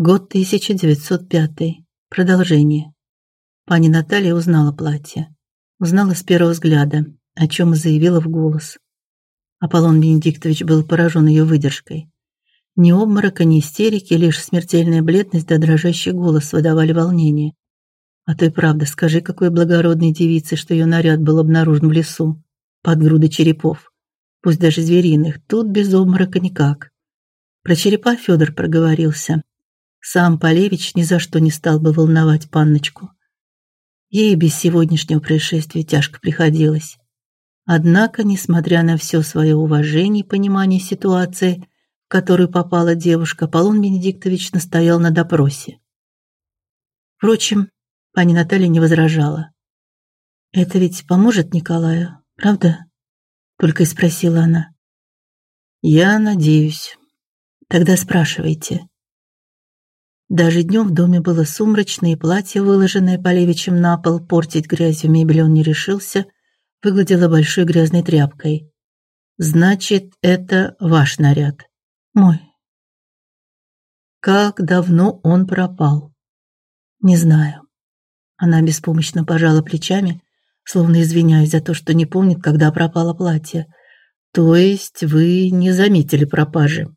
Год 1905. Продолжение. Пани Наталья узнала платье. Узнала с первого взгляда, о чем и заявила в голос. Аполлон Бенедиктович был поражен ее выдержкой. Ни обморока, ни истерики, лишь смертельная бледность да дрожащий голос выдавали волнение. А то и правда, скажи, какой благородной девице, что ее наряд был обнаружен в лесу, под грудой черепов, пусть даже звериных, тут без обморока никак. Про черепа Федор проговорился, сам Полевич ни за что не стал бы волновать панночку. Ей без сегодняшнего происшествия тяжко приходилось. Однако, несмотря на все свое уважение и понимание ситуации, в которую попала девушка, Полон Бенедиктович настоял на допросе. Впрочем, пани Наталья не возражала. Это ведь поможет Николаю, правда? только и спросила она. Я надеюсь. Тогда спрашивайте. Даже днем в доме было сумрачно, и платье, выложенное Полевичем на пол, портить грязью мебель он не решился, выгладила большой грязной тряпкой. Значит, это ваш наряд. Мой. Как давно он пропал? Не знаю. Она беспомощно пожала плечами, словно извиняясь за то, что не помнит, когда пропало платье. То есть вы не заметили пропажи?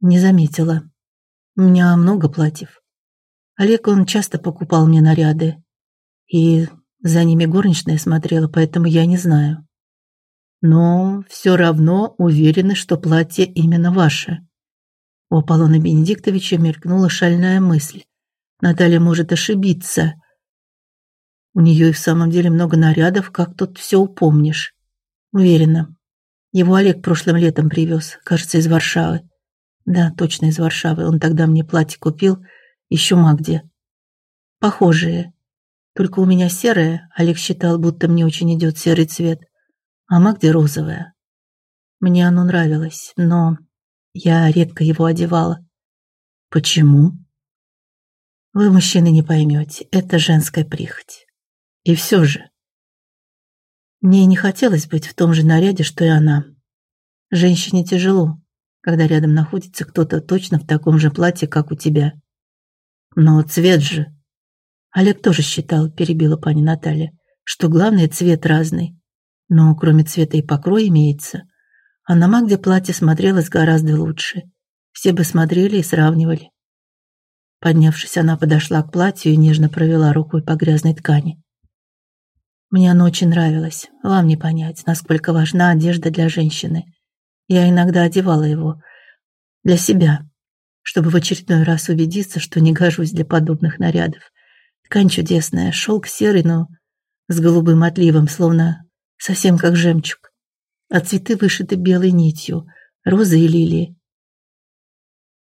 Не заметила. У меня много платьев. Олег он часто покупал мне наряды, и за ними горничная смотрела, поэтому я не знаю. Но все равно уверена, что платье именно ваше. У Аполлона Бенедиктовича мелькнула шальная мысль. Наталья может ошибиться. У нее и в самом деле много нарядов, как тут все упомнишь. Уверена. Его Олег прошлым летом привез, кажется, из Варшавы. Да, точно из Варшавы. Он тогда мне платье купил, еще ма где. Похожие. Только у меня серое, Олег считал, будто мне очень идет серый цвет. А ма где розовое. Мне оно нравилось, но я редко его одевала. Почему? Вы, мужчины, не поймете. Это женская прихоть. И все же. Мне не хотелось быть в том же наряде, что и она. Женщине тяжело когда рядом находится кто-то точно в таком же платье, как у тебя. Но цвет же. Олег тоже считал, перебила пани Наталья, что главный цвет разный. Но кроме цвета и покрой имеется. А на Магде платье смотрелось гораздо лучше. Все бы смотрели и сравнивали. Поднявшись, она подошла к платью и нежно провела рукой по грязной ткани. Мне оно очень нравилось. Вам не понять, насколько важна одежда для женщины. Я иногда одевала его для себя, чтобы в очередной раз убедиться, что не гожусь для подобных нарядов. Ткань чудесная, шелк серый, но с голубым отливом, словно совсем как жемчуг. А цветы вышиты белой нитью, розы и лилии.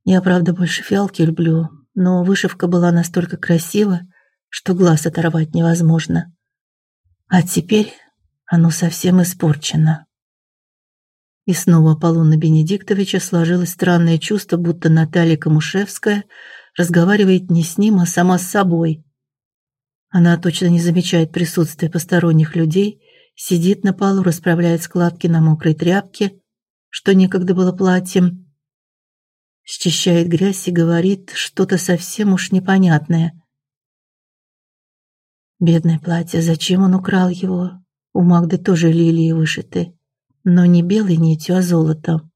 Я, правда, больше фиалки люблю, но вышивка была настолько красива, что глаз оторвать невозможно. А теперь оно совсем испорчено. И снова Аполлона Бенедиктовича сложилось странное чувство, будто Наталья Камушевская разговаривает не с ним, а сама с собой. Она точно не замечает присутствия посторонних людей, сидит на полу, расправляет складки на мокрой тряпке, что некогда было платьем, счищает грязь и говорит что-то совсем уж непонятное. Бедное платье, зачем он украл его? У Магды тоже лилии вышиты но не белой нитью, а золотом.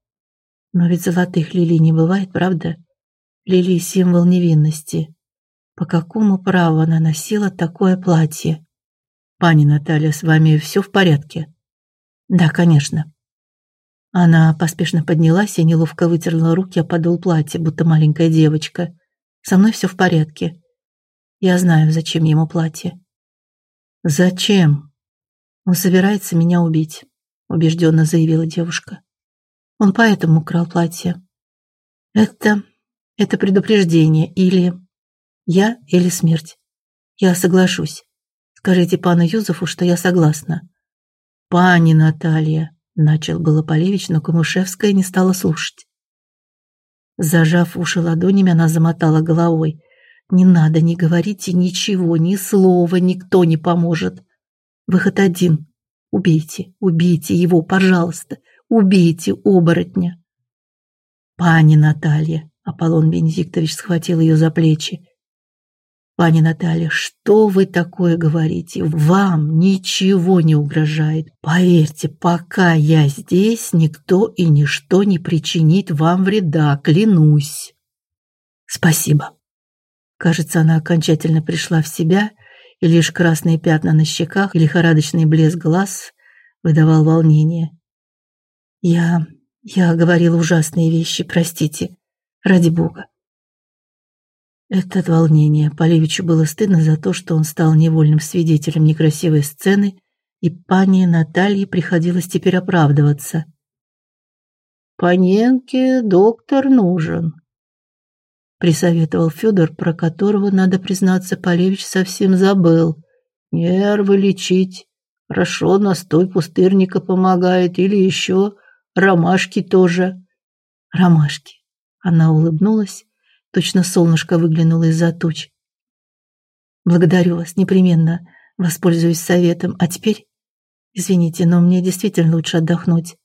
Но ведь золотых лилий не бывает, правда? Лилии символ невинности. По какому праву она носила такое платье? Пани Наталья, с вами все в порядке? Да, конечно. Она поспешно поднялась и неловко вытерла руки о подол платья, будто маленькая девочка. Со мной все в порядке. Я знаю, зачем ему платье. Зачем? Он собирается меня убить убежденно заявила девушка. Он поэтому украл платье. Это это предупреждение или я или смерть. Я соглашусь. Скажите пану Юзефу, что я согласна. Пани Наталья, начал было Полевич, но Камушевская не стала слушать. Зажав уши ладонями, она замотала головой. Не надо, не говорите ничего, ни слова, никто не поможет. Выход один Убейте, убейте его, пожалуйста. Убейте оборотня. Пани Наталья, Аполлон Бенедиктович схватил ее за плечи. Пани Наталья, что вы такое говорите? Вам ничего не угрожает. Поверьте, пока я здесь, никто и ничто не причинит вам вреда, клянусь. Спасибо. Кажется, она окончательно пришла в себя, лишь красные пятна на щеках и лихорадочный блеск глаз выдавал волнение. Я я говорила ужасные вещи, простите. Ради бога. Это от волнения Полевичу было стыдно за то, что он стал невольным свидетелем некрасивой сцены, и пане Наталье приходилось теперь оправдываться. Паненке доктор нужен, присоветовал Федор, про которого, надо признаться, Полевич совсем забыл. Нервы лечить. Хорошо, настой пустырника помогает или еще ромашки тоже. Ромашки. Она улыбнулась Точно солнышко выглянуло из-за туч. Благодарю вас, непременно воспользуюсь советом. А теперь, извините, но мне действительно лучше отдохнуть.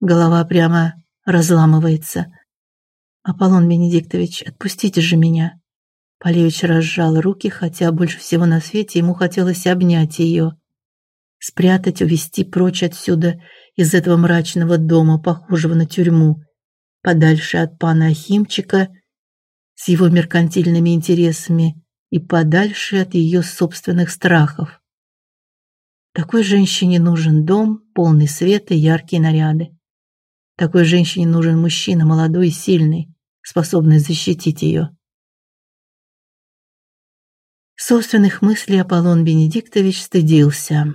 Голова прямо разламывается. Аполлон Бенедиктович, отпустите же меня. Полевич разжал руки, хотя больше всего на свете ему хотелось обнять ее, спрятать, увести прочь отсюда, из этого мрачного дома, похожего на тюрьму, подальше от пана Ахимчика с его меркантильными интересами и подальше от ее собственных страхов. Такой женщине нужен дом, полный света и яркие наряды. Такой женщине нужен мужчина молодой и сильный, способный защитить ее. Собственных мыслей Аполлон Бенедиктович стыдился.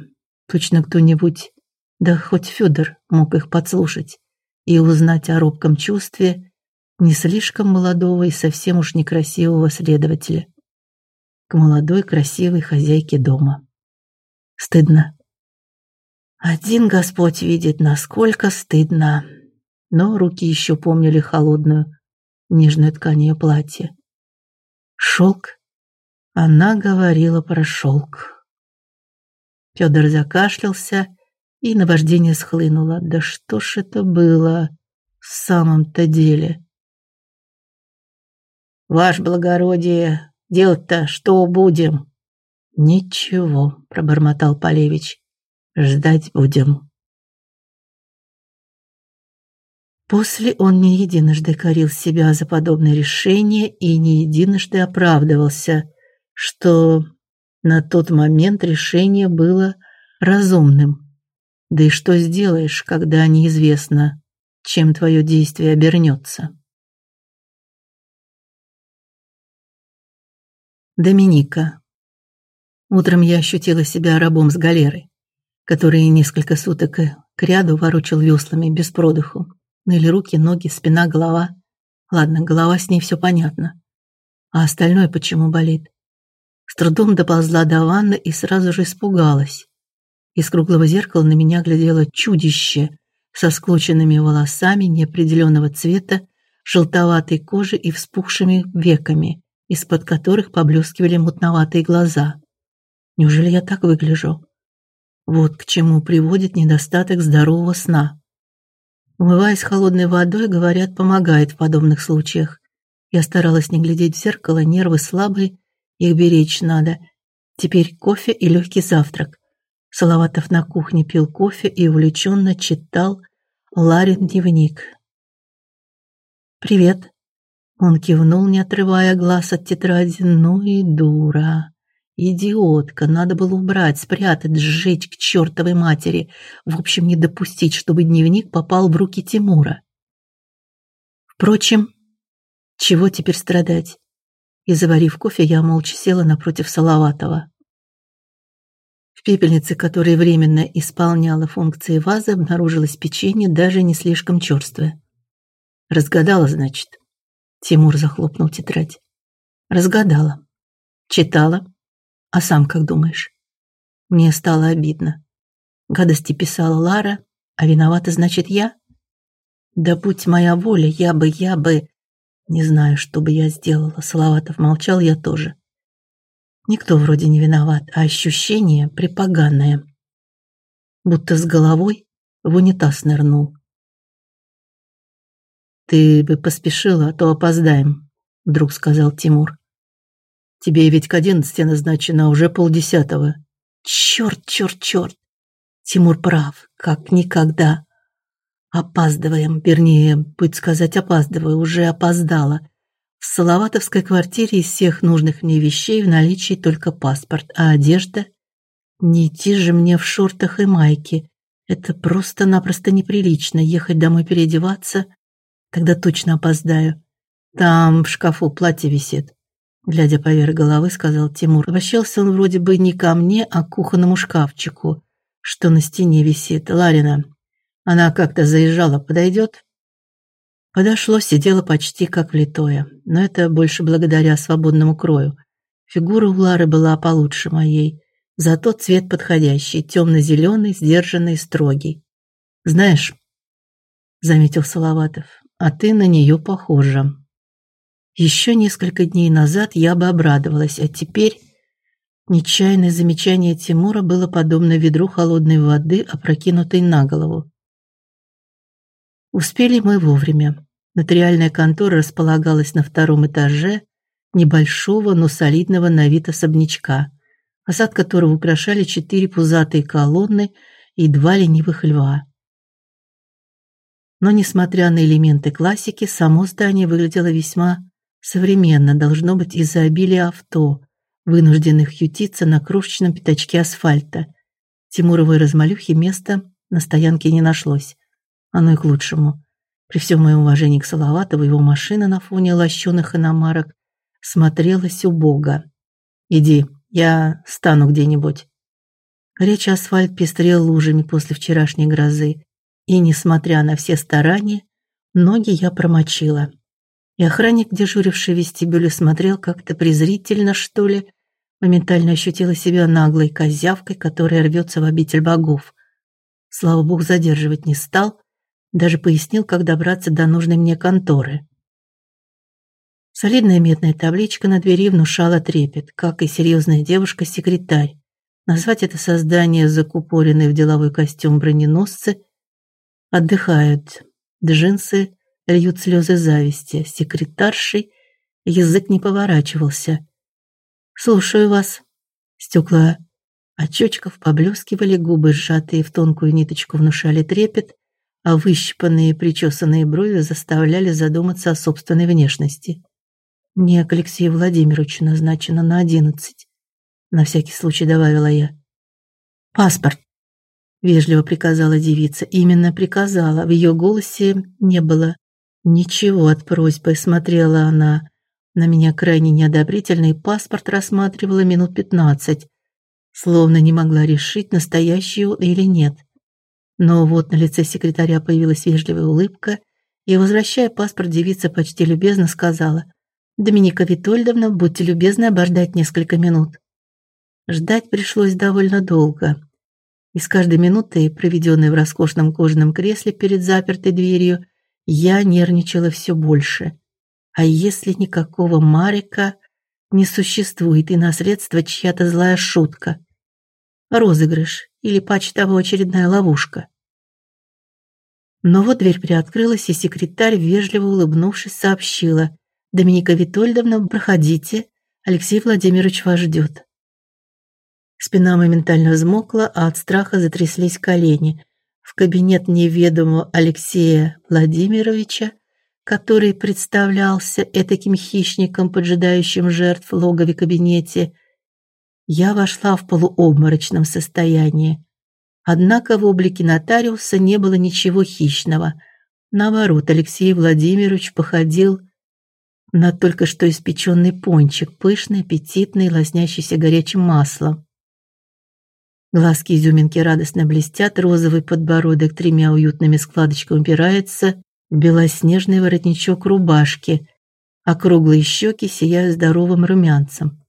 Точно кто-нибудь, да хоть Федор мог их подслушать и узнать о робком чувстве не слишком молодого и совсем уж некрасивого следователя к молодой красивой хозяйке дома. Стыдно. Один Господь видит, насколько стыдно. Но руки еще помнили холодную, нежную ткань ее платья. Шелк. Она говорила про шелк. Федор закашлялся и наваждение схлынуло. Да что ж это было в самом-то деле? Ваше благородие, делать-то что будем? Ничего, пробормотал Полевич. Ждать будем. После он не единожды корил себя за подобное решение и не единожды оправдывался, что на тот момент решение было разумным. Да и что сделаешь, когда неизвестно, чем твое действие обернется? Доминика. Утром я ощутила себя рабом с галеры, который несколько суток кряду ворочал веслами без продыху. Ныли руки, ноги, спина, голова. Ладно, голова с ней все понятно. А остальное почему болит? С трудом доползла до ванны и сразу же испугалась. Из круглого зеркала на меня глядело чудище со склоченными волосами неопределенного цвета, желтоватой кожей и вспухшими веками, из-под которых поблескивали мутноватые глаза. Неужели я так выгляжу? Вот к чему приводит недостаток здорового сна. Умываясь холодной водой, говорят, помогает в подобных случаях. Я старалась не глядеть в зеркало, нервы слабые, их беречь надо. Теперь кофе и легкий завтрак. Салаватов на кухне пил кофе и увлеченно читал Ларин дневник. «Привет», — он кивнул, не отрывая глаз от тетради. «Ну и дура, идиотка, надо было убрать, спрятать, сжечь к чертовой матери. В общем, не допустить, чтобы дневник попал в руки Тимура». Впрочем, чего теперь страдать? И заварив кофе, я молча села напротив Салаватова. В пепельнице, которая временно исполняла функции вазы, обнаружилось печенье, даже не слишком черствое. Разгадала, значит. Тимур захлопнул тетрадь. Разгадала. Читала. А сам как думаешь? Мне стало обидно. Гадости писала Лара, а виновата, значит, я? Да будь моя воля, я бы, я бы... Не знаю, что бы я сделала. Салаватов молчал, я тоже. Никто вроде не виноват, а ощущение припоганное. Будто с головой в унитаз нырнул. Ты бы поспешила, а то опоздаем, вдруг сказал Тимур. Тебе ведь к одиннадцати назначено, а уже полдесятого. Черт, черт, черт. Тимур прав, как никогда. Опаздываем, вернее, будет сказать, опаздываю, уже опоздала. В Салаватовской квартире из всех нужных мне вещей в наличии только паспорт, а одежда не идти же мне в шортах и майке. Это просто-напросто неприлично ехать домой переодеваться, тогда точно опоздаю. Там в шкафу платье висит. Глядя поверх головы, сказал Тимур. Обращался он вроде бы не ко мне, а к кухонному шкафчику, что на стене висит. Ларина, она как-то заезжала, подойдет? Подошло, сидела почти как влитое, но это больше благодаря свободному крою. Фигура у Лары была получше моей, зато цвет подходящий, темно зеленый сдержанный, строгий. Знаешь, заметил Салаватов, а ты на нее похожа. Еще несколько дней назад я бы обрадовалась, а теперь нечаянное замечание Тимура было подобно ведру холодной воды, опрокинутой на голову. Успели мы вовремя. Нотариальная контора располагалась на втором этаже небольшого, но солидного на вид особнячка, фасад которого украшали четыре пузатые колонны и два ленивых льва. Но несмотря на элементы классики, само здание выглядело весьма современно, должно быть из-за обилия авто, вынужденных ютиться на крошечном пятачке асфальта. Тимуровой размалюхе места на стоянке не нашлось. Оно и к лучшему. При всем моем уважении к Салаватову, его машина на фоне лощеных иномарок смотрелась убого. «Иди, я стану где-нибудь». Горячий асфальт пестрел лужами после вчерашней грозы, и, несмотря на все старания, ноги я промочила. И охранник, дежуривший в вестибюле, смотрел как-то презрительно, что ли, моментально ощутила себя наглой козявкой, которая рвется в обитель богов. Слава богу, задерживать не стал, даже пояснил, как добраться до нужной мне конторы. Солидная медная табличка на двери внушала трепет, как и серьезная девушка-секретарь. Назвать это создание, закупоренное в деловой костюм броненосцы, отдыхают. Джинсы льют слезы зависти. Секретаршей язык не поворачивался. «Слушаю вас». Стекла очечков поблескивали, губы, сжатые в тонкую ниточку, внушали трепет а выщипанные причесанные брови заставляли задуматься о собственной внешности. Мне к Алексею Владимировичу назначено на одиннадцать. На всякий случай добавила я. Паспорт, вежливо приказала девица. Именно приказала. В ее голосе не было ничего от просьбы. Смотрела она на меня крайне неодобрительно и паспорт рассматривала минут пятнадцать, словно не могла решить, настоящий он или нет. Но вот на лице секретаря появилась вежливая улыбка, и, возвращая паспорт, девица почти любезно сказала: "Доминика Витольдовна, будьте любезны обождать несколько минут". Ждать пришлось довольно долго. И с каждой минутой, проведенной в роскошном кожаном кресле перед запертой дверью, я нервничала все больше. А если никакого Марика не существует и на средства чья-то злая шутка? Розыгрыш или паче того очередная ловушка? Но вот дверь приоткрылась, и секретарь, вежливо улыбнувшись, сообщила: "Доминика Витольдовна, проходите. Алексей Владимирович вас ждет». Спина моментально взмокла, а от страха затряслись колени. В кабинет неведомого Алексея Владимировича, который представлялся этаким хищником, поджидающим жертв в логове кабинете, я вошла в полуобморочном состоянии. Однако в облике нотариуса не было ничего хищного. Наоборот, Алексей Владимирович походил на только что испеченный пончик, пышный, аппетитный, лоснящийся горячим маслом. Глазки изюминки радостно блестят, розовый подбородок тремя уютными складочками упирается в белоснежный воротничок рубашки, а круглые щеки сияют здоровым румянцем.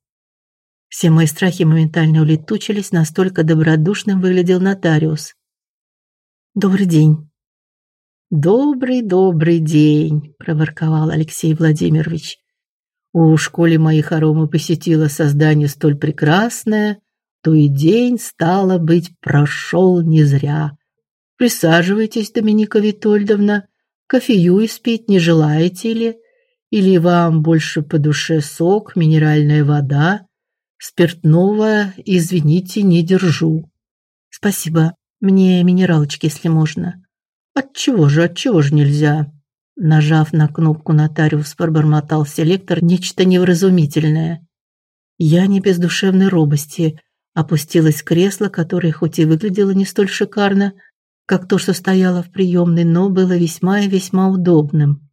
Все мои страхи моментально улетучились, настолько добродушным выглядел нотариус. Добрый день. Добрый, добрый день, проворковал Алексей Владимирович. У школе моих аромы посетило создание столь прекрасное, то и день стало быть прошел не зря. Присаживайтесь, Доминика Витольдовна. Кофею испить не желаете ли? Или вам больше по душе сок, минеральная вода? Спиртного, извините, не держу. Спасибо. Мне минералочки, если можно. От чего же, от чего же нельзя? Нажав на кнопку нотариус пробормотал селектор нечто невразумительное. Я не без душевной робости опустилась в кресло, которое хоть и выглядело не столь шикарно, как то, что стояло в приемной, но было весьма и весьма удобным.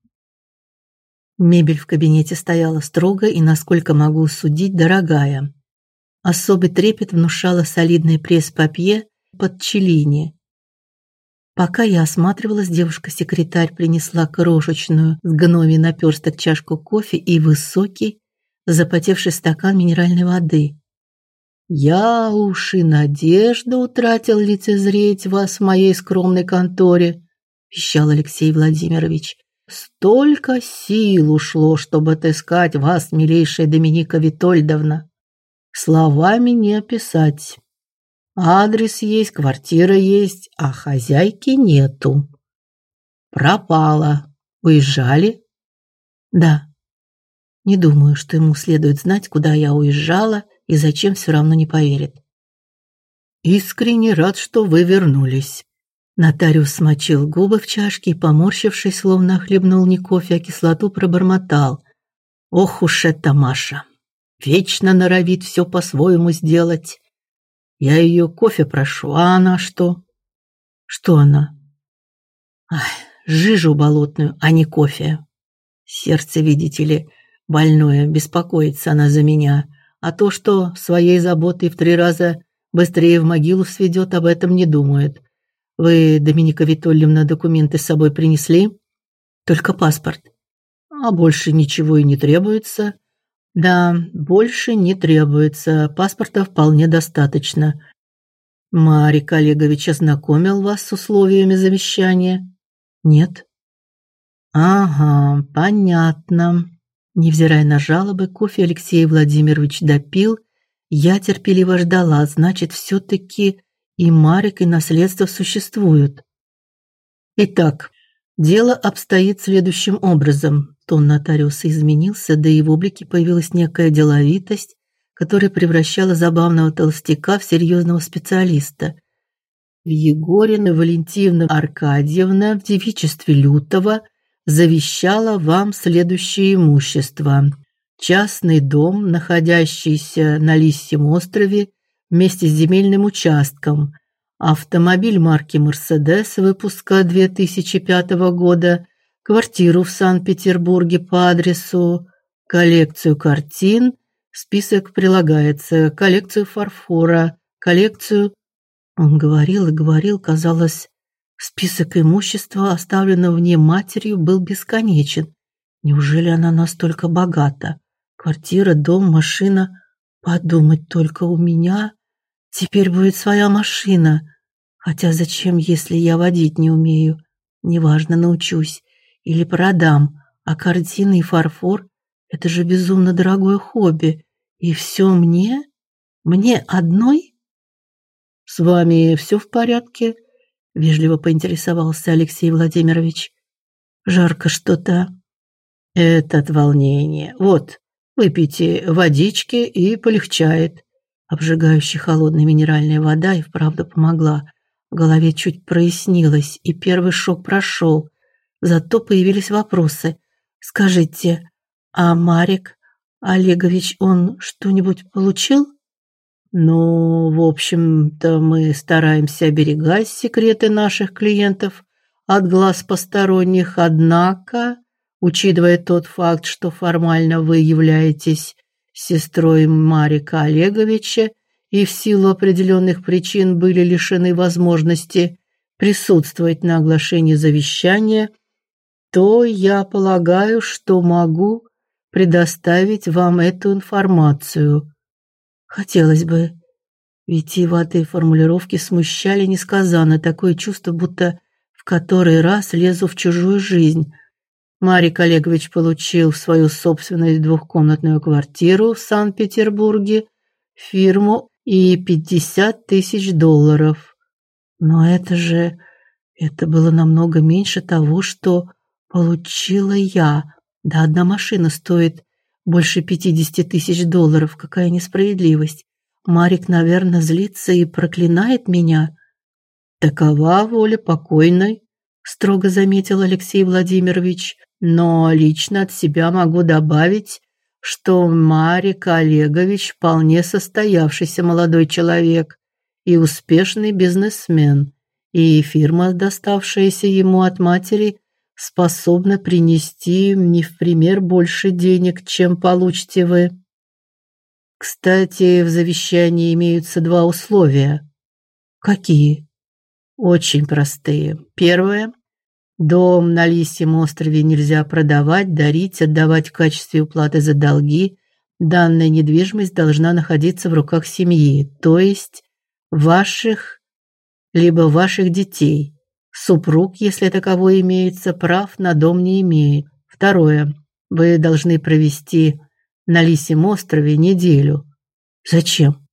Мебель в кабинете стояла строго и, насколько могу судить, дорогая. Особый трепет внушало солидный пресс-папье под челини. Пока я осматривалась, девушка-секретарь принесла крошечную с гноми наперсток чашку кофе и высокий, запотевший стакан минеральной воды. Я уж и надежду утратил лицезреть вас в моей скромной конторе, пищал Алексей Владимирович. Столько сил ушло, чтобы отыскать вас, милейшая Доминика Витольдовна. Словами не описать. Адрес есть, квартира есть, а хозяйки нету. Пропала. Уезжали? Да. Не думаю, что ему следует знать, куда я уезжала и зачем все равно не поверит. Искренне рад, что вы вернулись. Нотариус смочил губы в чашке и, поморщившись, словно хлебнул не кофе, а кислоту, пробормотал: "Ох уж эта Маша, вечно норовит все по-своему сделать. Я ее кофе прошу, а она что? Что она? Ай, жижу болотную, а не кофе. Сердце, видите ли, больное, беспокоится она за меня, а то, что своей заботой в три раза быстрее в могилу сведет, об этом не думает. Вы, Доминика Витольевна, документы с собой принесли? Только паспорт. А больше ничего и не требуется. Да, больше не требуется. Паспорта вполне достаточно. Марик Олегович ознакомил вас с условиями завещания? Нет. Ага, понятно. Невзирая на жалобы, кофе Алексей Владимирович допил. Я терпеливо ждала, значит, все таки и Марик, и наследство существуют. Итак, дело обстоит следующим образом. Тон нотариуса изменился, да и в облике появилась некая деловитость, которая превращала забавного толстяка в серьезного специалиста. Егорина Валентиновна Аркадьевна в девичестве Лютова завещала вам следующее имущество: частный дом, находящийся на Лисьем острове вместе с земельным участком, автомобиль марки Mercedes выпуска 2005 года квартиру в Санкт-Петербурге по адресу, коллекцию картин, список прилагается, коллекцию фарфора, коллекцию Он говорил и говорил, казалось, список имущества, оставленного мне матерью, был бесконечен. Неужели она настолько богата? Квартира, дом, машина. Подумать только у меня теперь будет своя машина. Хотя зачем, если я водить не умею? Неважно, научусь или продам, а картины и фарфор это же безумно дорогое хобби. И все мне? Мне одной? С вами все в порядке? Вежливо поинтересовался Алексей Владимирович. Жарко что-то. Это от волнения. Вот, выпейте водички и полегчает. Обжигающая холодная минеральная вода и вправду помогла. В голове чуть прояснилось, и первый шок прошел. Зато появились вопросы. Скажите, а Марик Олегович, он что-нибудь получил? Ну, в общем-то, мы стараемся оберегать секреты наших клиентов от глаз посторонних, однако, учитывая тот факт, что формально вы являетесь сестрой Марика Олеговича и в силу определенных причин были лишены возможности присутствовать на оглашении завещания, то я полагаю, что могу предоставить вам эту информацию. Хотелось бы, витиеватые формулировки смущали несказанно такое чувство, будто в который раз лезу в чужую жизнь. Марик Олегович получил свою собственную двухкомнатную квартиру в Санкт-Петербурге, фирму и 50 тысяч долларов. Но это же это было намного меньше того, что получила я. Да одна машина стоит больше 50 тысяч долларов. Какая несправедливость. Марик, наверное, злится и проклинает меня. Такова воля покойной, строго заметил Алексей Владимирович. Но лично от себя могу добавить, что Марик Олегович вполне состоявшийся молодой человек и успешный бизнесмен, и фирма, доставшаяся ему от матери, способна принести не в пример больше денег, чем получите вы. Кстати, в завещании имеются два условия. Какие? Очень простые. Первое Дом на Лисьем острове нельзя продавать, дарить, отдавать в качестве уплаты за долги. Данная недвижимость должна находиться в руках семьи, то есть ваших либо ваших детей. Супруг, если таковой имеется, прав на дом не имеет. Второе. Вы должны провести на Лисьем острове неделю. Зачем?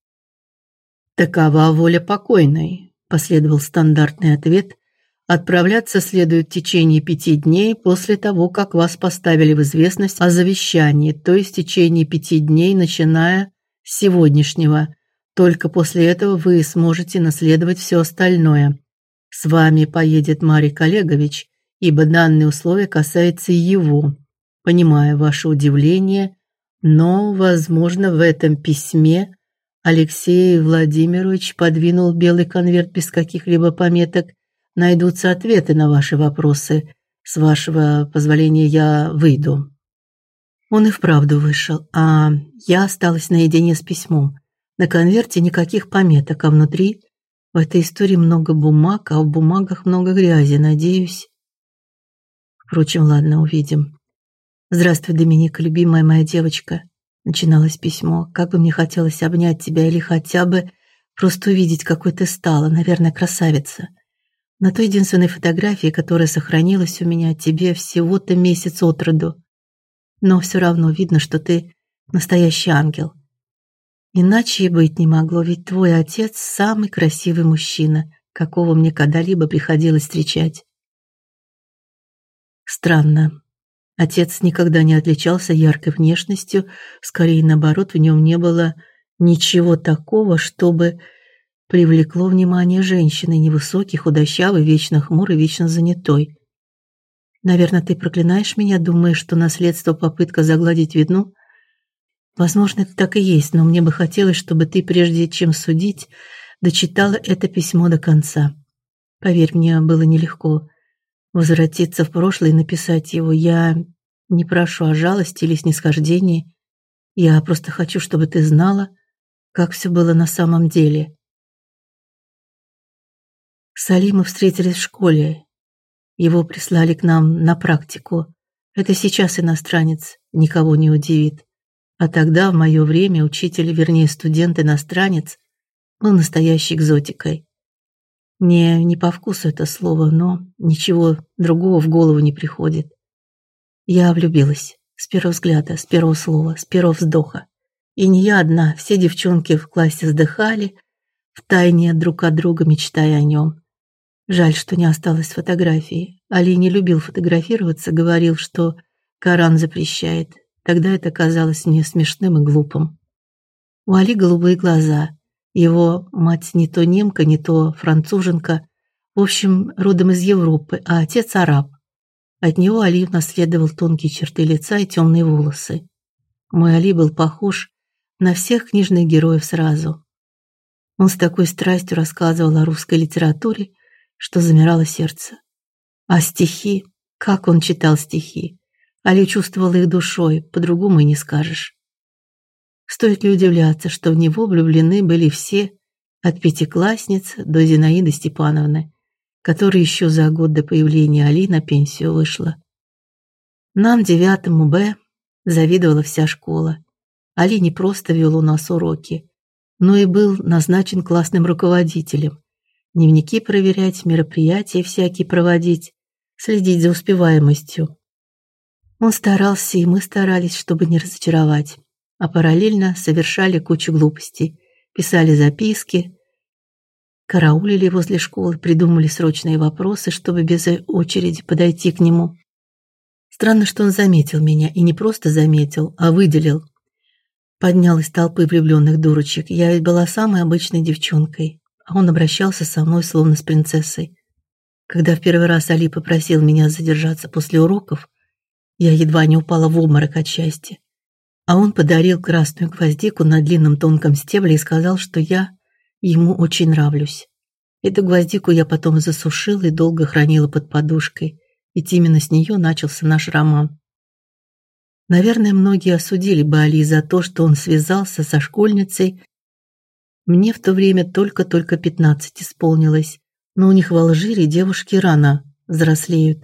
Такова воля покойной, последовал стандартный ответ Отправляться следует в течение пяти дней после того, как вас поставили в известность о завещании, то есть в течение пяти дней, начиная с сегодняшнего. Только после этого вы сможете наследовать все остальное. С вами поедет Марик Олегович, ибо данное условие касается и его. Понимаю ваше удивление, но, возможно, в этом письме Алексей Владимирович подвинул белый конверт без каких-либо пометок найдутся ответы на ваши вопросы. С вашего позволения я выйду. Он и вправду вышел, а я осталась наедине с письмом. На конверте никаких пометок, а внутри в этой истории много бумаг, а в бумагах много грязи, надеюсь. Впрочем, ладно, увидим. Здравствуй, Доминика, любимая моя девочка. Начиналось письмо. Как бы мне хотелось обнять тебя или хотя бы просто увидеть, какой ты стала, наверное, красавица. На той единственной фотографии, которая сохранилась у меня, тебе всего-то месяц от роду. Но все равно видно, что ты настоящий ангел. Иначе и быть не могло, ведь твой отец самый красивый мужчина, какого мне когда-либо приходилось встречать. Странно. Отец никогда не отличался яркой внешностью, скорее наоборот, в нем не было ничего такого, чтобы привлекло внимание женщины, невысокий, худощавый, вечно хмурый, вечно занятой. Наверное, ты проклинаешь меня, думаешь, что наследство попытка загладить вину? Возможно, это так и есть, но мне бы хотелось, чтобы ты прежде чем судить, дочитала это письмо до конца. Поверь, мне было нелегко возвратиться в прошлое и написать его. Я не прошу о жалости или снисхождении. Я просто хочу, чтобы ты знала, как все было на самом деле. С Али мы встретились в школе. Его прислали к нам на практику. Это сейчас иностранец никого не удивит. А тогда, в мое время, учитель, вернее, студент-иностранец, был настоящей экзотикой. Мне не по вкусу это слово, но ничего другого в голову не приходит. Я влюбилась с первого взгляда, с первого слова, с первого вздоха. И не я одна, все девчонки в классе вздыхали, втайне друг от друга мечтая о нем. Жаль, что не осталось фотографии. Али не любил фотографироваться, говорил, что Коран запрещает. Тогда это казалось мне смешным и глупым. У Али голубые глаза. Его мать не то немка, не то француженка, в общем, родом из Европы, а отец араб. От него Али наследовал тонкие черты лица и темные волосы. Мой Али был похож на всех книжных героев сразу. Он с такой страстью рассказывал о русской литературе, что замирало сердце. А стихи, как он читал стихи. Али чувствовал их душой, по-другому и не скажешь. Стоит ли удивляться, что в него влюблены были все, от пятиклассниц до Зинаиды Степановны, которая еще за год до появления Али на пенсию вышла. Нам, девятому Б, завидовала вся школа. Али не просто вел у нас уроки, но и был назначен классным руководителем дневники проверять, мероприятия всякие проводить, следить за успеваемостью. Он старался, и мы старались, чтобы не разочаровать, а параллельно совершали кучу глупостей, писали записки, караулили возле школы, придумали срочные вопросы, чтобы без очереди подойти к нему. Странно, что он заметил меня, и не просто заметил, а выделил. Поднял из толпы влюбленных дурочек. Я ведь была самой обычной девчонкой, а он обращался со мной словно с принцессой. Когда в первый раз Али попросил меня задержаться после уроков, я едва не упала в обморок от счастья. А он подарил красную гвоздику на длинном тонком стебле и сказал, что я ему очень нравлюсь. Эту гвоздику я потом засушила и долго хранила под подушкой, ведь именно с нее начался наш роман. Наверное, многие осудили бы Али за то, что он связался со школьницей. Мне в то время только-только пятнадцать исполнилось, но у них в Алжире девушки рано взрослеют.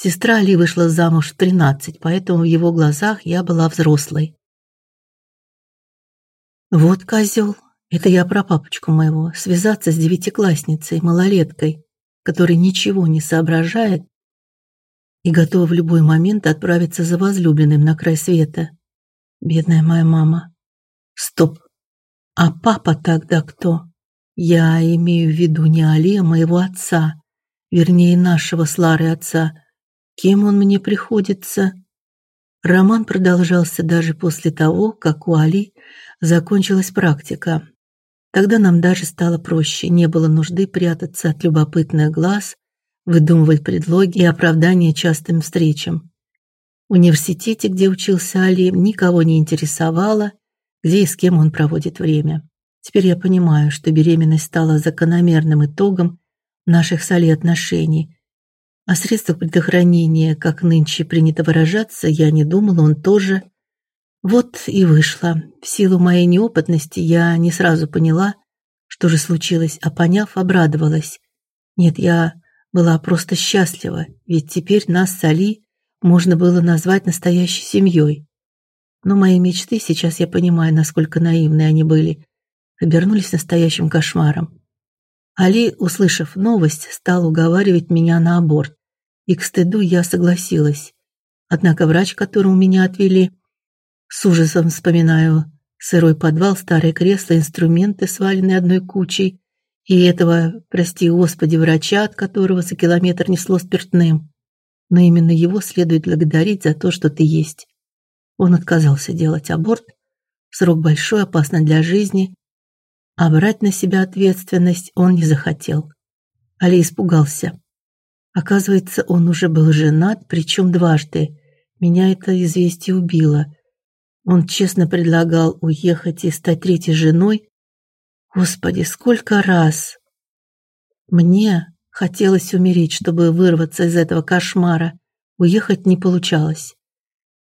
Сестра Али вышла замуж в тринадцать, поэтому в его глазах я была взрослой. Вот козел. Это я про папочку моего. Связаться с девятиклассницей, малолеткой, которая ничего не соображает и готова в любой момент отправиться за возлюбленным на край света. Бедная моя мама. Стоп. А папа тогда кто? Я имею в виду не Али, а моего отца, вернее, нашего с Ларой отца. Кем он мне приходится? Роман продолжался даже после того, как у Али закончилась практика. Тогда нам даже стало проще, не было нужды прятаться от любопытных глаз, выдумывать предлоги и оправдания частым встречам. В университете, где учился Али, никого не интересовало, где и с кем он проводит время. Теперь я понимаю, что беременность стала закономерным итогом наших с Али отношений. О средствах предохранения, как нынче принято выражаться, я не думала, он тоже. Вот и вышло. В силу моей неопытности я не сразу поняла, что же случилось, а поняв, обрадовалась. Нет, я была просто счастлива, ведь теперь нас с Али можно было назвать настоящей семьей. Но мои мечты, сейчас я понимаю, насколько наивны они были, обернулись настоящим кошмаром. Али, услышав новость, стал уговаривать меня на аборт, и к стыду я согласилась. Однако врач, которому меня отвели, с ужасом вспоминаю сырой подвал, старые кресла, инструменты, сваленные одной кучей, и этого, прости Господи, врача, от которого за километр несло спиртным. Но именно его следует благодарить за то, что ты есть. Он отказался делать аборт. Срок большой, опасно для жизни. А брать на себя ответственность он не захотел. Али испугался. Оказывается, он уже был женат, причем дважды. Меня это известие убило. Он честно предлагал уехать и стать третьей женой, Господи, сколько раз мне хотелось умереть, чтобы вырваться из этого кошмара. Уехать не получалось.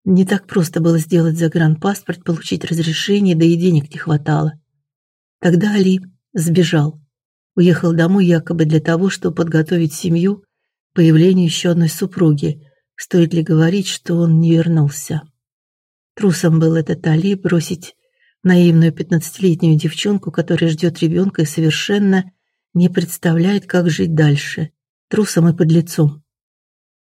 Не так просто было сделать загранпаспорт, получить разрешение, да и денег не хватало. Тогда Али сбежал. Уехал домой якобы для того, чтобы подготовить семью появлению еще одной супруги. Стоит ли говорить, что он не вернулся? Трусом был этот Али бросить наивную пятнадцатилетнюю девчонку, которая ждет ребенка и совершенно не представляет, как жить дальше. Трусом и подлецом.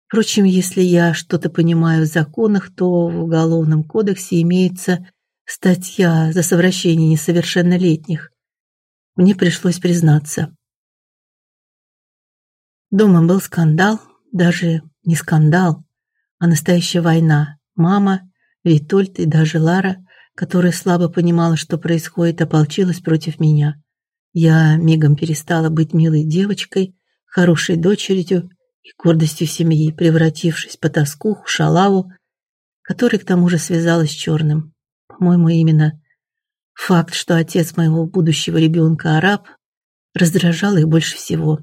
Впрочем, если я что-то понимаю в законах, то в Уголовном кодексе имеется статья за совращение несовершеннолетних. Мне пришлось признаться. Дома был скандал, даже не скандал, а настоящая война. Мама, Витольд и даже Лара которая слабо понимала, что происходит, ополчилась против меня. Я мигом перестала быть милой девочкой, хорошей дочерью и гордостью семьи, превратившись по тоскуху, шалаву, который к тому же связалась с черным. По-моему, именно факт, что отец моего будущего ребенка араб, раздражал их больше всего.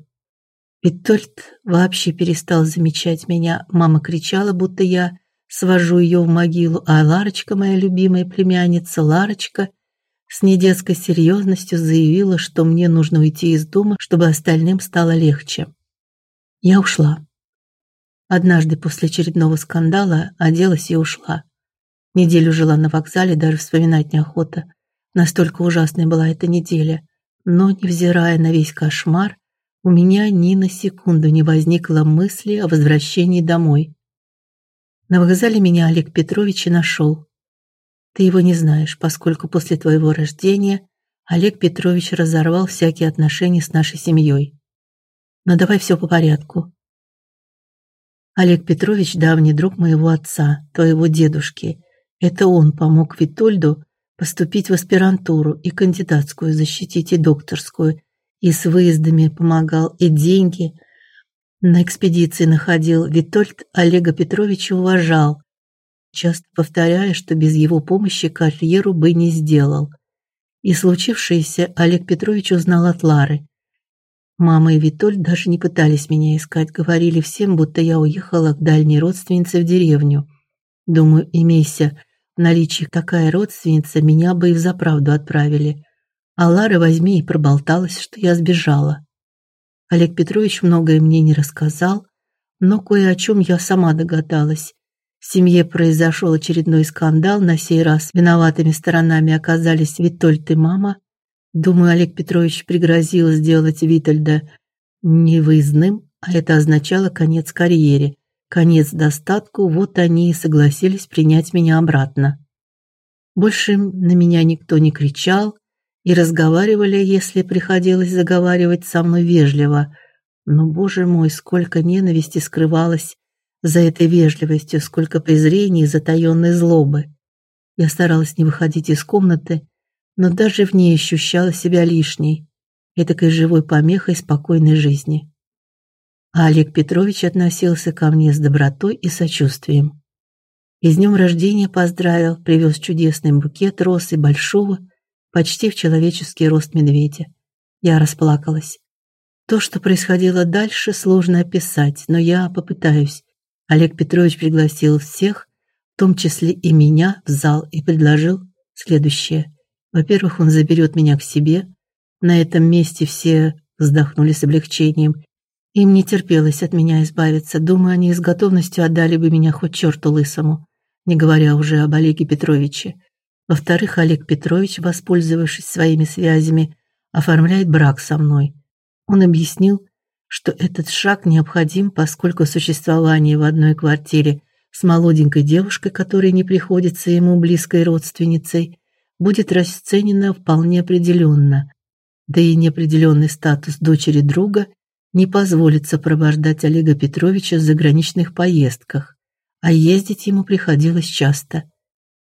Тольт вообще перестал замечать меня. Мама кричала, будто я свожу ее в могилу, а Ларочка, моя любимая племянница Ларочка, с недетской серьезностью заявила, что мне нужно уйти из дома, чтобы остальным стало легче. Я ушла. Однажды после очередного скандала оделась и ушла. Неделю жила на вокзале, даже вспоминать неохота. Настолько ужасной была эта неделя. Но, невзирая на весь кошмар, у меня ни на секунду не возникло мысли о возвращении домой. На вокзале меня Олег Петрович и нашел. Ты его не знаешь, поскольку после твоего рождения Олег Петрович разорвал всякие отношения с нашей семьей. Но давай все по порядку. Олег Петрович давний друг моего отца, твоего дедушки. Это он помог Витольду поступить в аспирантуру и кандидатскую защитить и докторскую, и с выездами помогал, и деньги на экспедиции находил. Витольд Олега Петровича уважал, часто повторяя, что без его помощи карьеру бы не сделал. И случившееся Олег Петрович узнал от Лары. Мама и Витольд даже не пытались меня искать, говорили всем, будто я уехала к дальней родственнице в деревню. Думаю, имейся в наличии такая родственница, меня бы и в заправду отправили. А Лара возьми и проболталась, что я сбежала. Олег Петрович многое мне не рассказал, но кое о чем я сама догадалась. В семье произошел очередной скандал, на сей раз виноватыми сторонами оказались Витольд и мама. Думаю, Олег Петрович пригрозил сделать Витольда невыездным, а это означало конец карьере, конец достатку, вот они и согласились принять меня обратно. Больше на меня никто не кричал, и разговаривали, если приходилось заговаривать со мной вежливо. Но, боже мой, сколько ненависти скрывалось за этой вежливостью, сколько презрения и затаённой злобы. Я старалась не выходить из комнаты, но даже в ней ощущала себя лишней, этакой живой помехой спокойной жизни. А Олег Петрович относился ко мне с добротой и сочувствием. И с днем рождения поздравил, привез чудесный букет роз и большого, почти в человеческий рост медведя. Я расплакалась. То, что происходило дальше, сложно описать, но я попытаюсь. Олег Петрович пригласил всех, в том числе и меня, в зал и предложил следующее. Во-первых, он заберет меня к себе. На этом месте все вздохнули с облегчением. Им не терпелось от меня избавиться. Думаю, они с готовностью отдали бы меня хоть черту лысому, не говоря уже об Олеге Петровиче. Во-вторых, Олег Петрович, воспользовавшись своими связями, оформляет брак со мной. Он объяснил, что этот шаг необходим, поскольку существование в одной квартире с молоденькой девушкой, которая не приходится ему близкой родственницей, будет расценено вполне определенно. Да и неопределенный статус дочери друга не позволит сопровождать Олега Петровича в заграничных поездках, а ездить ему приходилось часто –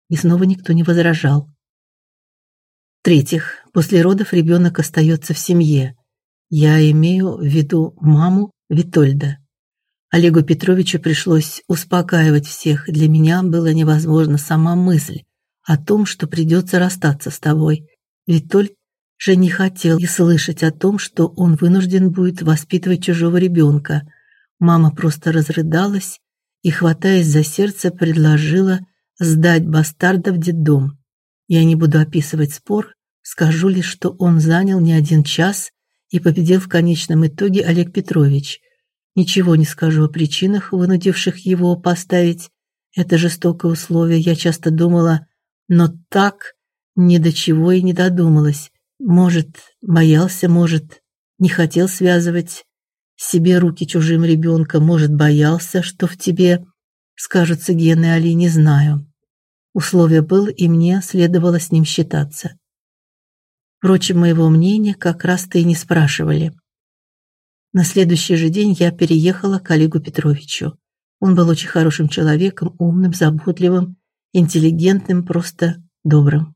и снова никто не возражал. В-третьих, после родов ребенок остается в семье. Я имею в виду маму Витольда. Олегу Петровичу пришлось успокаивать всех. Для меня было невозможно сама мысль о том, что придется расстаться с тобой. Витольд же не хотел и слышать о том, что он вынужден будет воспитывать чужого ребенка. Мама просто разрыдалась и, хватаясь за сердце, предложила сдать бастарда в детдом. Я не буду описывать спор, скажу лишь, что он занял не один час и победил в конечном итоге Олег Петрович. Ничего не скажу о причинах, вынудивших его поставить это жестокое условие. Я часто думала, но так ни до чего и не додумалась. Может, боялся, может, не хотел связывать себе руки чужим ребенком, может, боялся, что в тебе скажутся гены Али, не знаю. Условие было, и мне следовало с ним считаться. Впрочем, моего мнения как раз-то и не спрашивали. На следующий же день я переехала к Олегу Петровичу. Он был очень хорошим человеком, умным, заботливым, интеллигентным, просто добрым.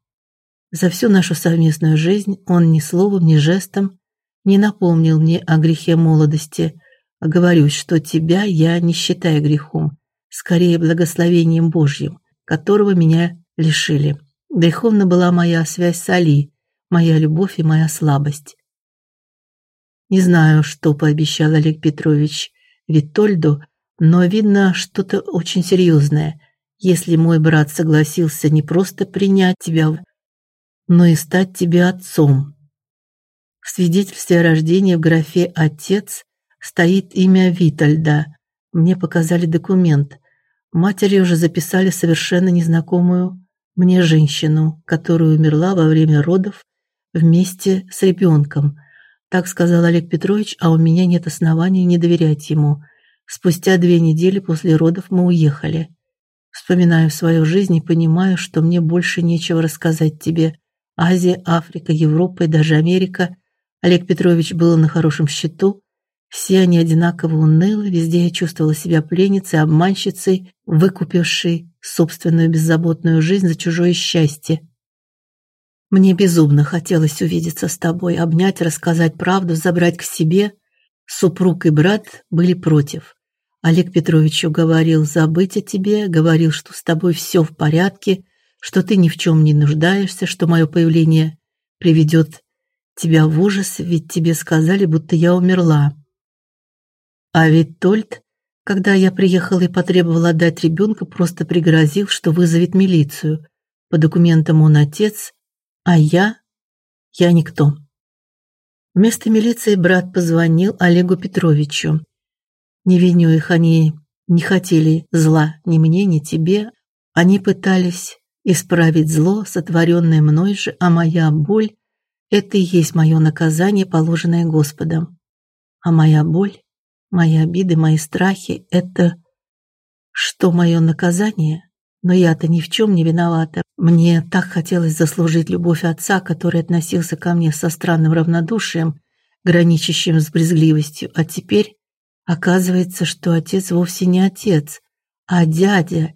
За всю нашу совместную жизнь он ни словом, ни жестом не напомнил мне о грехе молодости, а говорю, что тебя я не считаю грехом, скорее благословением Божьим, которого меня лишили. Греховна была моя связь с Али, моя любовь и моя слабость. Не знаю, что пообещал Олег Петрович Витольду, но видно что-то очень серьезное. Если мой брат согласился не просто принять тебя, но и стать тебе отцом. В свидетельстве о рождении в графе отец стоит имя Витольда. Мне показали документ. Матери уже записали совершенно незнакомую мне женщину, которая умерла во время родов вместе с ребенком. Так сказал Олег Петрович, а у меня нет оснований не доверять ему. Спустя две недели после родов мы уехали. Вспоминаю свою жизнь и понимаю, что мне больше нечего рассказать тебе. Азия, Африка, Европа и даже Америка. Олег Петрович был на хорошем счету. Все они одинаково унылы, везде я чувствовала себя пленницей, обманщицей, выкупившей собственную беззаботную жизнь за чужое счастье. Мне безумно хотелось увидеться с тобой, обнять, рассказать правду, забрать к себе. Супруг и брат были против. Олег Петрович говорил забыть о тебе, говорил, что с тобой все в порядке, что ты ни в чем не нуждаешься, что мое появление приведет тебя в ужас, ведь тебе сказали, будто я умерла. А ведь Тольт, когда я приехала и потребовала отдать ребенка, просто пригрозил, что вызовет милицию. По документам он отец, а я я никто. Вместо милиции брат позвонил Олегу Петровичу. Не виню их, они не хотели зла ни мне, ни тебе. Они пытались исправить зло, сотворенное мной же, а моя боль это и есть мое наказание, положенное Господом. А моя боль, мои обиды, мои страхи это что мое наказание? Но я-то ни в чем не виновата. Мне так хотелось заслужить любовь отца, который относился ко мне со странным равнодушием, граничащим с брезгливостью, а теперь оказывается, что отец вовсе не отец, а дядя,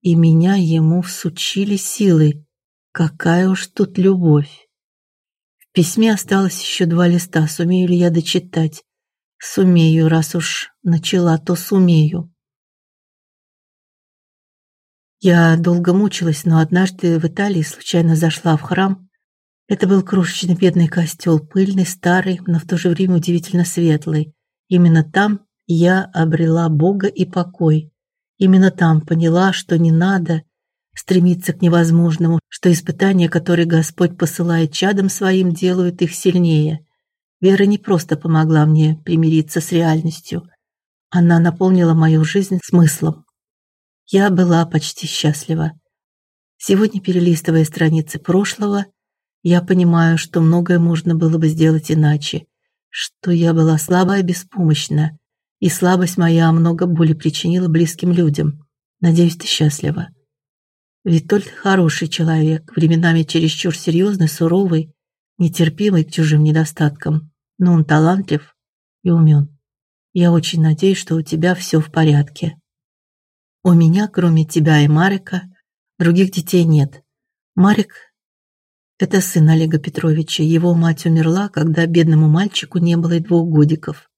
и меня ему всучили силой. Какая уж тут любовь. В письме осталось еще два листа. Сумею ли я дочитать? Сумею, раз уж начала, то сумею. Я долго мучилась, но однажды в Италии случайно зашла в храм. Это был крошечный бедный костел, пыльный, старый, но в то же время удивительно светлый. Именно там я обрела Бога и покой. Именно там поняла, что не надо стремиться к невозможному, что испытания, которые Господь посылает чадам своим, делают их сильнее. Вера не просто помогла мне примириться с реальностью, она наполнила мою жизнь смыслом. Я была почти счастлива. Сегодня, перелистывая страницы прошлого, я понимаю, что многое можно было бы сделать иначе, что я была слаба и беспомощна, и слабость моя много боли причинила близким людям. Надеюсь, ты счастлива. Ведь только хороший человек, временами чересчур серьезный, суровый, нетерпимый к чужим недостаткам, но он талантлив и умен. Я очень надеюсь, что у тебя все в порядке. У меня, кроме тебя и Марика, других детей нет. Марик это сын Олега Петровича. Его мать умерла, когда бедному мальчику не было и двух годиков.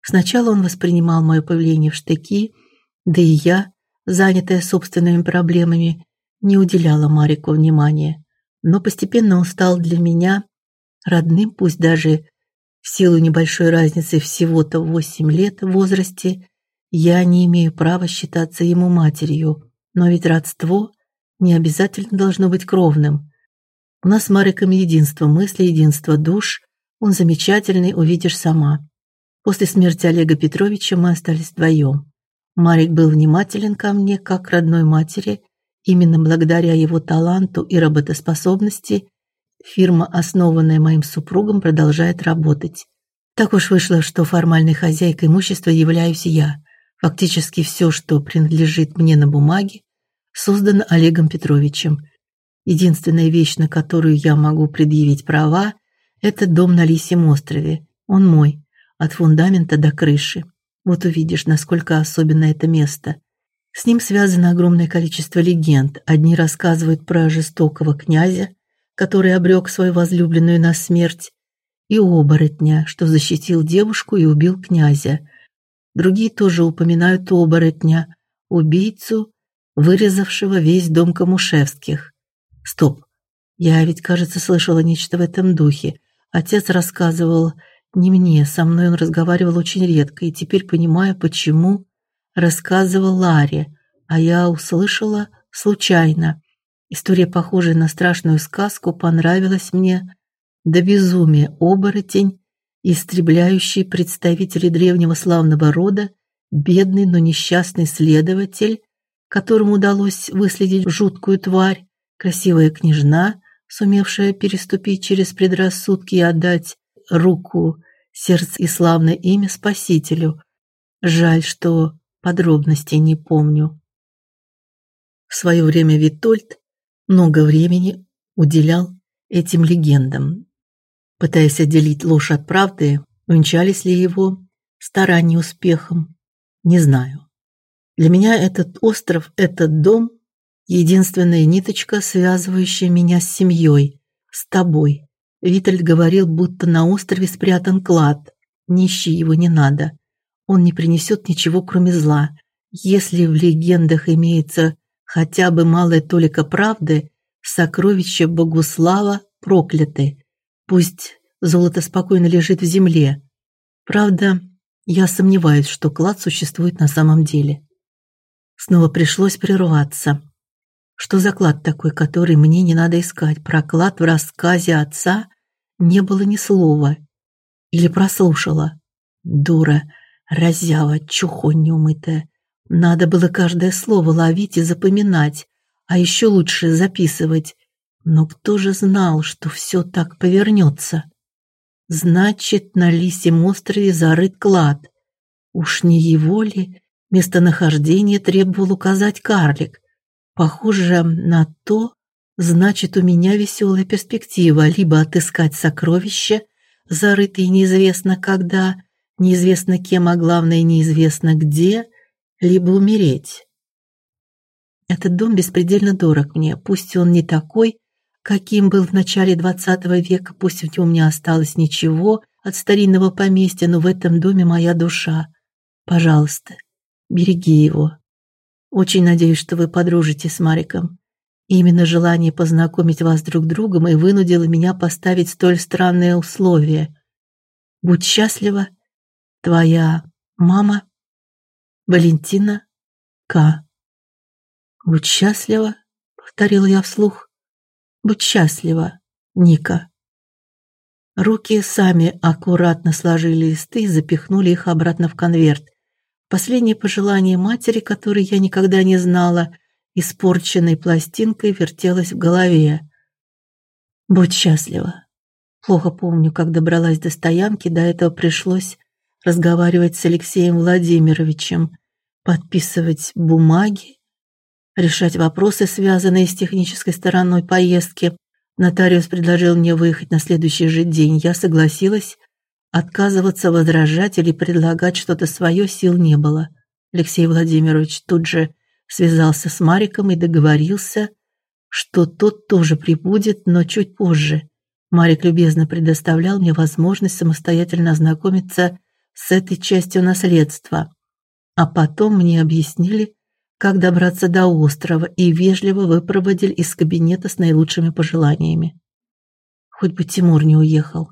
Сначала он воспринимал мое появление в штыки, да и я, занятая собственными проблемами, не уделяла Марику внимания. Но постепенно он стал для меня родным, пусть даже в силу небольшой разницы всего-то 8 лет в возрасте я не имею права считаться ему матерью, но ведь родство не обязательно должно быть кровным. У нас с Мариком единство мысли, единство душ. Он замечательный, увидишь сама. После смерти Олега Петровича мы остались вдвоем. Марик был внимателен ко мне, как к родной матери. Именно благодаря его таланту и работоспособности фирма, основанная моим супругом, продолжает работать. Так уж вышло, что формальной хозяйкой имущества являюсь я. Фактически все, что принадлежит мне на бумаге, создано Олегом Петровичем. Единственная вещь, на которую я могу предъявить права, это дом на Лисьем острове. Он мой, от фундамента до крыши. Вот увидишь, насколько особенно это место. С ним связано огромное количество легенд. Одни рассказывают про жестокого князя, который обрек свою возлюбленную на смерть, и оборотня, что защитил девушку и убил князя. Другие тоже упоминают оборотня, убийцу, вырезавшего весь дом Камушевских. Стоп. Я ведь, кажется, слышала нечто в этом духе. Отец рассказывал не мне, со мной он разговаривал очень редко, и теперь понимаю, почему рассказывал Ларе, а я услышала случайно. История, похожая на страшную сказку, понравилась мне до безумия. Оборотень истребляющий представителей древнего славного рода, бедный, но несчастный следователь, которому удалось выследить жуткую тварь, красивая княжна, сумевшая переступить через предрассудки и отдать руку, сердце и славное имя спасителю. Жаль, что подробностей не помню. В свое время Витольд много времени уделял этим легендам, пытаясь отделить ложь от правды, венчались ли его стараний успехом, не знаю. Для меня этот остров, этот дом единственная ниточка, связывающая меня с семьей, с тобой. Витальд говорил, будто на острове спрятан клад. Не его, не надо. Он не принесет ничего, кроме зла. Если в легендах имеется хотя бы малая толика правды, сокровища Богуслава прокляты. Пусть золото спокойно лежит в земле. Правда, я сомневаюсь, что клад существует на самом деле. Снова пришлось прерваться. Что за клад такой, который мне не надо искать? Про клад в рассказе отца не было ни слова. Или прослушала. Дура, разява, чухонь неумытая. Надо было каждое слово ловить и запоминать, а еще лучше записывать. Но кто же знал, что все так повернется? Значит, на Лисьем острове зарыт клад. Уж не его ли местонахождение требовал указать карлик? Похоже на то, значит, у меня веселая перспектива либо отыскать сокровища, зарытые неизвестно когда, неизвестно кем, а главное, неизвестно где, либо умереть. Этот дом беспредельно дорог мне, пусть он не такой, каким был в начале XX века, пусть в нем не осталось ничего от старинного поместья, но в этом доме моя душа. Пожалуйста, береги его. Очень надеюсь, что вы подружитесь с Мариком. Именно желание познакомить вас друг с другом и вынудило меня поставить столь странные условия. Будь счастлива, твоя мама Валентина К. Будь счастлива, повторила я вслух. Будь счастлива, Ника. Руки сами аккуратно сложили листы и запихнули их обратно в конверт. Последнее пожелание матери, которое я никогда не знала, испорченной пластинкой вертелось в голове. Будь счастлива. Плохо помню, как добралась до стоянки, до этого пришлось разговаривать с Алексеем Владимировичем, подписывать бумаги, решать вопросы, связанные с технической стороной поездки. Нотариус предложил мне выехать на следующий же день. Я согласилась. Отказываться, возражать или предлагать что-то свое сил не было. Алексей Владимирович тут же связался с Мариком и договорился, что тот тоже прибудет, но чуть позже. Марик любезно предоставлял мне возможность самостоятельно ознакомиться с этой частью наследства. А потом мне объяснили, как добраться до острова и вежливо выпроводили из кабинета с наилучшими пожеланиями. Хоть бы Тимур не уехал.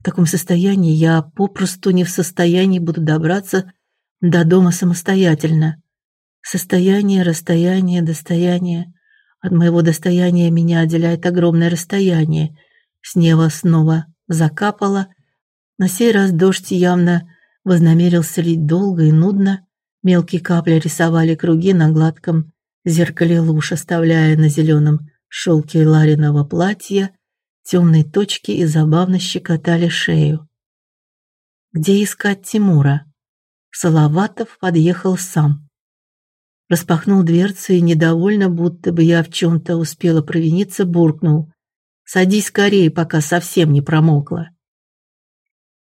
В таком состоянии я попросту не в состоянии буду добраться до дома самостоятельно. Состояние, расстояние, достояние. От моего достояния меня отделяет огромное расстояние. С неба снова закапало. На сей раз дождь явно вознамерился лить долго и нудно. Мелкие капли рисовали круги на гладком зеркале луж, оставляя на зеленом шелке Лариного платья темные точки и забавно щекотали шею. Где искать Тимура? Салаватов подъехал сам распахнул дверцу и недовольно, будто бы я в чем то успела провиниться, буркнул: "Садись скорее, пока совсем не промокла".